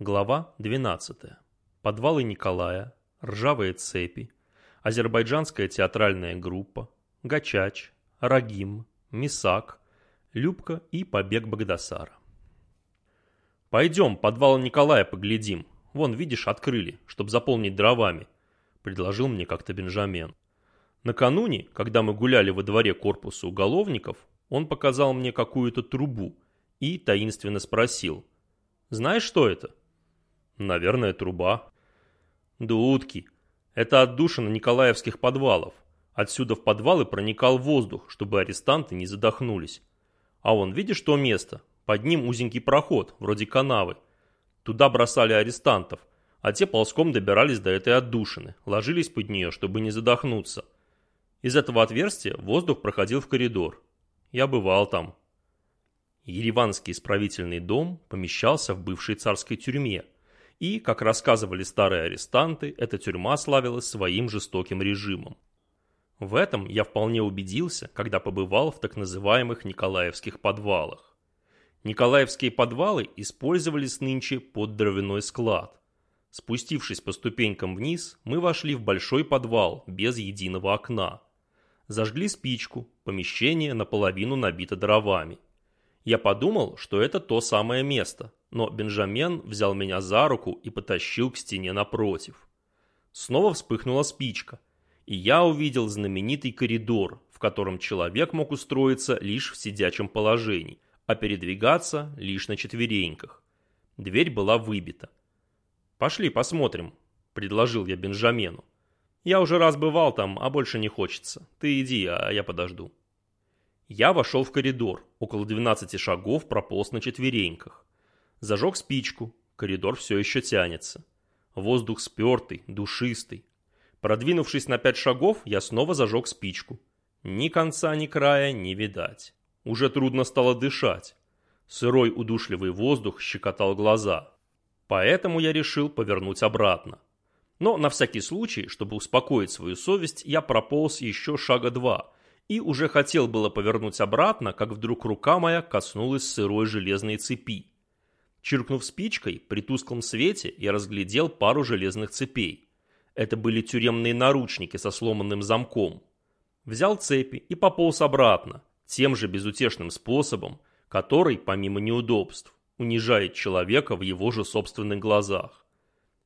Глава 12. Подвалы Николая, ржавые цепи, азербайджанская театральная группа, Гачач, Рагим, Мисак, Любка и побег Багдасара. «Пойдем, подвал Николая поглядим. Вон, видишь, открыли, чтобы заполнить дровами», — предложил мне как-то Бенджамен. Накануне, когда мы гуляли во дворе корпуса уголовников, он показал мне какую-то трубу и таинственно спросил. «Знаешь, что это?» «Наверное, труба». «Дудки. Это отдушина Николаевских подвалов. Отсюда в подвалы проникал воздух, чтобы арестанты не задохнулись. А вон, видишь то место? Под ним узенький проход, вроде канавы. Туда бросали арестантов, а те ползком добирались до этой отдушины, ложились под нее, чтобы не задохнуться. Из этого отверстия воздух проходил в коридор. Я бывал там. Ереванский исправительный дом помещался в бывшей царской тюрьме. И, как рассказывали старые арестанты, эта тюрьма славилась своим жестоким режимом. В этом я вполне убедился, когда побывал в так называемых Николаевских подвалах. Николаевские подвалы использовались нынче под дровяной склад. Спустившись по ступенькам вниз, мы вошли в большой подвал без единого окна. Зажгли спичку, помещение наполовину набито дровами. Я подумал, что это то самое место, но Бенджамен взял меня за руку и потащил к стене напротив. Снова вспыхнула спичка, и я увидел знаменитый коридор, в котором человек мог устроиться лишь в сидячем положении, а передвигаться лишь на четвереньках. Дверь была выбита. «Пошли посмотрим», — предложил я Бенджамену. Я уже раз бывал там, а больше не хочется. Ты иди, а я подожду. Я вошел в коридор, около 12 шагов прополз на четвереньках. Зажег спичку, коридор все еще тянется. Воздух спертый, душистый. Продвинувшись на пять шагов, я снова зажег спичку. Ни конца, ни края не видать. Уже трудно стало дышать. Сырой удушливый воздух щекотал глаза. Поэтому я решил повернуть обратно. Но на всякий случай, чтобы успокоить свою совесть, я прополз еще шага два и уже хотел было повернуть обратно, как вдруг рука моя коснулась сырой железной цепи. Чиркнув спичкой, при тусклом свете я разглядел пару железных цепей. Это были тюремные наручники со сломанным замком. Взял цепи и пополз обратно, тем же безутешным способом, который, помимо неудобств, унижает человека в его же собственных глазах.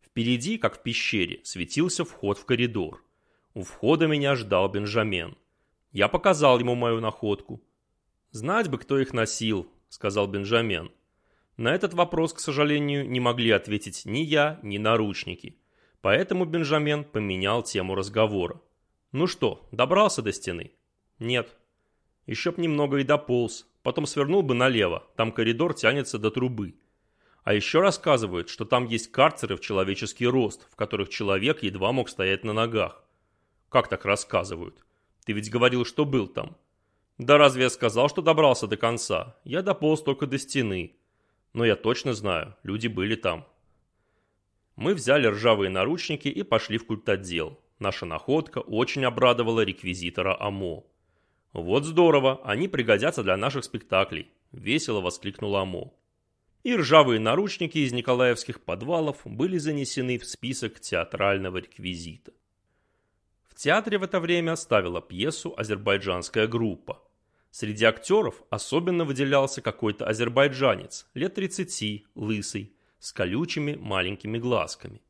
Впереди, как в пещере, светился вход в коридор. У входа меня ждал Бенджамен. Я показал ему мою находку. «Знать бы, кто их носил», — сказал Бенджамен. На этот вопрос, к сожалению, не могли ответить ни я, ни наручники. Поэтому Бенджамен поменял тему разговора. «Ну что, добрался до стены?» «Нет». «Еще б немного и дополз. Потом свернул бы налево. Там коридор тянется до трубы. А еще рассказывают, что там есть карцеры в человеческий рост, в которых человек едва мог стоять на ногах. Как так рассказывают? Ты ведь говорил, что был там. Да разве я сказал, что добрался до конца? Я дополз только до стены. Но я точно знаю, люди были там. Мы взяли ржавые наручники и пошли в культотдел. Наша находка очень обрадовала реквизитора АМО. «Вот здорово, они пригодятся для наших спектаклей», – весело воскликнул АМО и ржавые наручники из николаевских подвалов были занесены в список театрального реквизита. В театре в это время ставила пьесу азербайджанская группа. Среди актеров особенно выделялся какой-то азербайджанец, лет 30, лысый, с колючими маленькими глазками.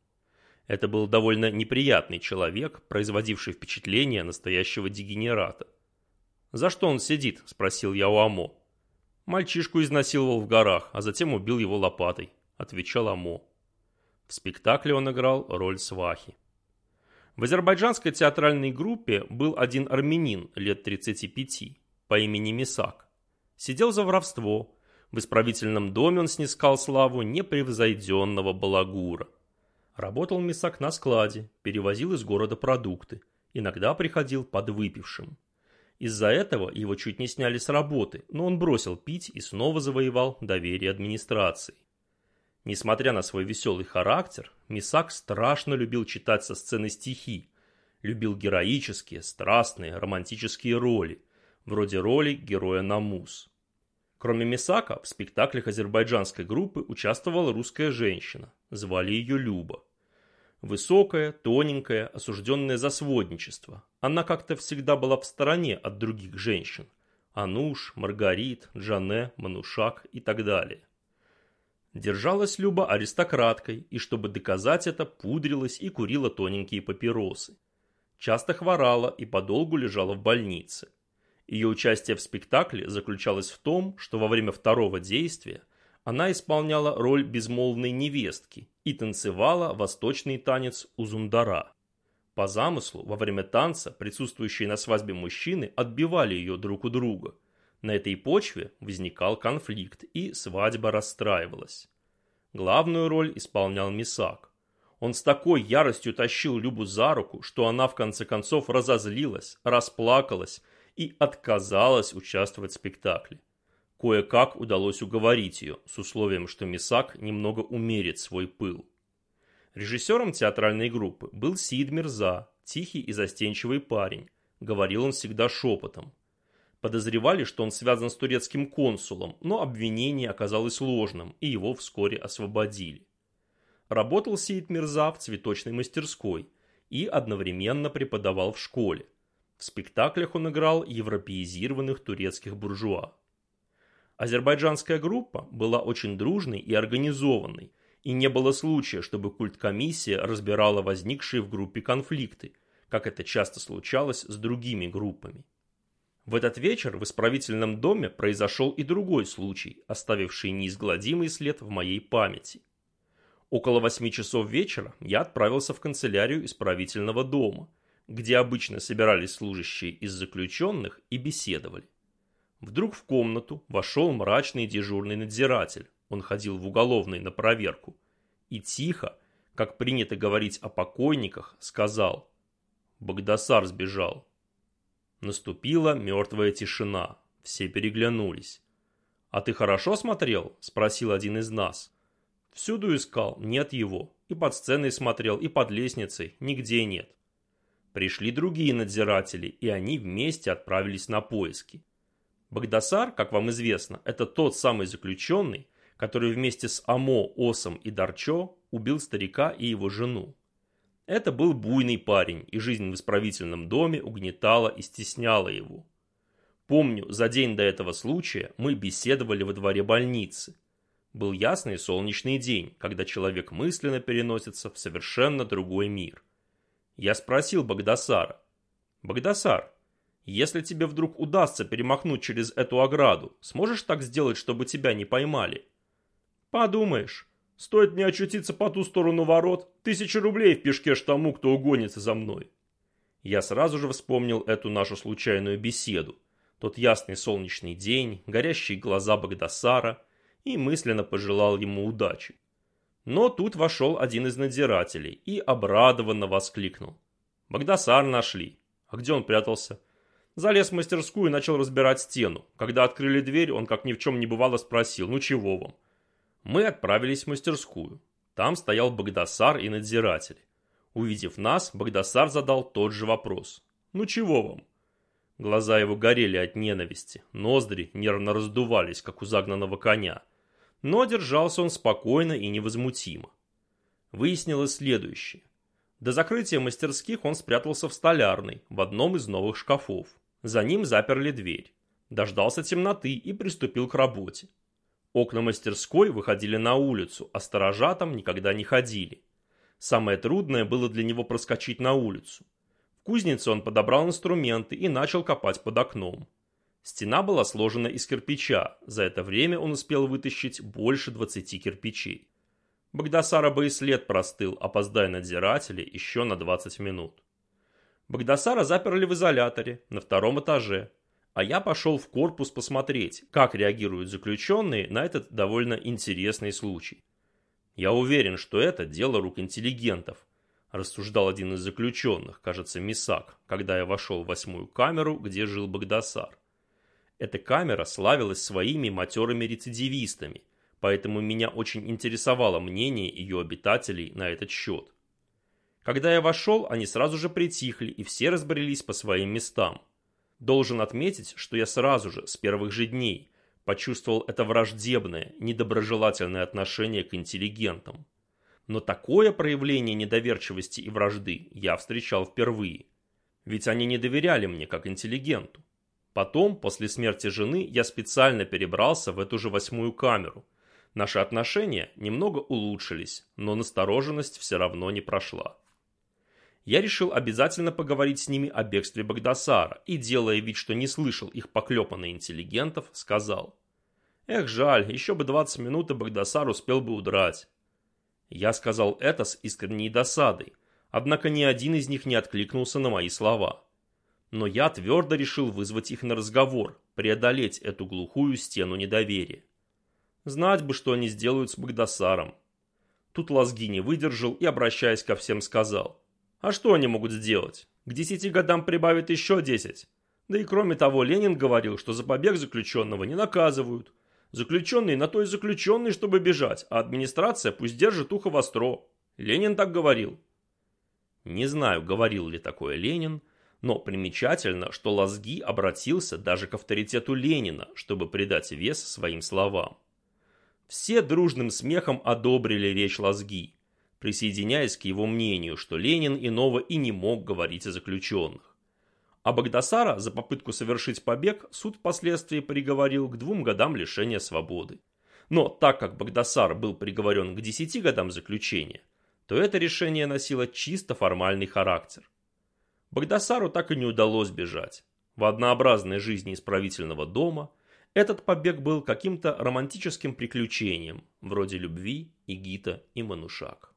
Это был довольно неприятный человек, производивший впечатление настоящего дегенерата. «За что он сидит?» – спросил я у Амо. Мальчишку изнасиловал в горах, а затем убил его лопатой, отвечал Амо. В спектакле он играл роль свахи. В азербайджанской театральной группе был один армянин лет 35 по имени Мисак. Сидел за воровство. В исправительном доме он снискал славу непревзойденного балагура. Работал Мисак на складе, перевозил из города продукты. Иногда приходил подвыпившим. Из-за этого его чуть не сняли с работы, но он бросил пить и снова завоевал доверие администрации. Несмотря на свой веселый характер, Мисак страшно любил читать со сцены стихи, любил героические, страстные, романтические роли, вроде роли героя Намус. Кроме Мисака, в спектаклях азербайджанской группы участвовала русская женщина. Звали ее Люба. Высокая, тоненькая, осужденная за сводничество. Она как-то всегда была в стороне от других женщин. Ануш, Маргарит, Джане, Манушак и так далее. Держалась Люба аристократкой, и чтобы доказать это, пудрилась и курила тоненькие папиросы. Часто хворала и подолгу лежала в больнице. Ее участие в спектакле заключалось в том, что во время второго действия она исполняла роль безмолвной невестки и танцевала восточный танец Узундара. По замыслу, во время танца присутствующие на свадьбе мужчины отбивали ее друг у друга. На этой почве возникал конфликт, и свадьба расстраивалась. Главную роль исполнял Мисак. Он с такой яростью тащил Любу за руку, что она в конце концов разозлилась, расплакалась и отказалась участвовать в спектакле. Кое-как удалось уговорить ее, с условием, что Мисак немного умерит свой пыл. Режиссером театральной группы был Сид Мирза, тихий и застенчивый парень. Говорил он всегда шепотом. Подозревали, что он связан с турецким консулом, но обвинение оказалось ложным, и его вскоре освободили. Работал Сид Мирза в цветочной мастерской и одновременно преподавал в школе. В спектаклях он играл европеизированных турецких буржуа. Азербайджанская группа была очень дружной и организованной, и не было случая, чтобы культкомиссия разбирала возникшие в группе конфликты, как это часто случалось с другими группами. В этот вечер в исправительном доме произошел и другой случай, оставивший неизгладимый след в моей памяти. Около восьми часов вечера я отправился в канцелярию исправительного дома – где обычно собирались служащие из заключенных и беседовали. Вдруг в комнату вошел мрачный дежурный надзиратель, он ходил в уголовный на проверку, и тихо, как принято говорить о покойниках, сказал «Багдасар сбежал». Наступила мертвая тишина, все переглянулись. «А ты хорошо смотрел?» – спросил один из нас. «Всюду искал, нет его. И под сценой смотрел, и под лестницей, нигде нет». Пришли другие надзиратели, и они вместе отправились на поиски. Багдасар, как вам известно, это тот самый заключенный, который вместе с Амо, Осом и Дарчо убил старика и его жену. Это был буйный парень, и жизнь в исправительном доме угнетала и стесняла его. Помню, за день до этого случая мы беседовали во дворе больницы. Был ясный солнечный день, когда человек мысленно переносится в совершенно другой мир – я спросил Багдасара. «Багдасар, если тебе вдруг удастся перемахнуть через эту ограду, сможешь так сделать, чтобы тебя не поймали?» «Подумаешь, стоит мне очутиться по ту сторону ворот, тысяча рублей в пешке ж тому, кто угонится за мной». Я сразу же вспомнил эту нашу случайную беседу, тот ясный солнечный день, горящие глаза Багдасара, и мысленно пожелал ему удачи. Но тут вошел один из надзирателей и обрадованно воскликнул. Багдасар нашли. А где он прятался? Залез в мастерскую и начал разбирать стену. Когда открыли дверь, он как ни в чем не бывало спросил, ну чего вам? Мы отправились в мастерскую. Там стоял Багдасар и надзиратели. Увидев нас, Багдасар задал тот же вопрос. «Ну чего вам?» Глаза его горели от ненависти, ноздри нервно раздувались, как у загнанного коня но держался он спокойно и невозмутимо. Выяснилось следующее. До закрытия мастерских он спрятался в столярной, в одном из новых шкафов. За ним заперли дверь. Дождался темноты и приступил к работе. Окна мастерской выходили на улицу, а сторожа там никогда не ходили. Самое трудное было для него проскочить на улицу. В кузнице он подобрал инструменты и начал копать под окном. Стена была сложена из кирпича, за это время он успел вытащить больше 20 кирпичей. Багдасара бы и след простыл, опоздая надзиратели еще на 20 минут. Багдасара заперли в изоляторе на втором этаже, а я пошел в корпус посмотреть, как реагируют заключенные на этот довольно интересный случай. Я уверен, что это дело рук интеллигентов, рассуждал один из заключенных, кажется, Мисак, когда я вошел в восьмую камеру, где жил Багдасар. Эта камера славилась своими матерыми рецидивистами, поэтому меня очень интересовало мнение ее обитателей на этот счет. Когда я вошел, они сразу же притихли и все разбрелись по своим местам. Должен отметить, что я сразу же, с первых же дней, почувствовал это враждебное, недоброжелательное отношение к интеллигентам. Но такое проявление недоверчивости и вражды я встречал впервые. Ведь они не доверяли мне как интеллигенту. Потом, после смерти жены, я специально перебрался в эту же восьмую камеру. Наши отношения немного улучшились, но настороженность все равно не прошла. Я решил обязательно поговорить с ними о бегстве Багдасара и, делая вид, что не слышал их поклепанных интеллигентов, сказал. «Эх, жаль, еще бы 20 минут и Багдасар успел бы удрать». Я сказал это с искренней досадой, однако ни один из них не откликнулся на мои слова. Но я твердо решил вызвать их на разговор, преодолеть эту глухую стену недоверия. Знать бы, что они сделают с Багдасаром. Тут Лазги не выдержал и, обращаясь ко всем, сказал. А что они могут сделать? К десяти годам прибавят еще десять. Да и кроме того, Ленин говорил, что за побег заключенного не наказывают. Заключенный на то и заключенный, чтобы бежать, а администрация пусть держит ухо востро. Ленин так говорил. Не знаю, говорил ли такое Ленин, но примечательно, что Лазги обратился даже к авторитету Ленина, чтобы придать вес своим словам. Все дружным смехом одобрили речь Лазги, присоединяясь к его мнению, что Ленин иного и не мог говорить о заключенных. А Багдасара за попытку совершить побег суд впоследствии приговорил к двум годам лишения свободы. Но так как Багдасар был приговорен к десяти годам заключения, то это решение носило чисто формальный характер. Багдасару так и не удалось бежать. В однообразной жизни исправительного дома этот побег был каким-то романтическим приключением, вроде любви, Игита и Манушак.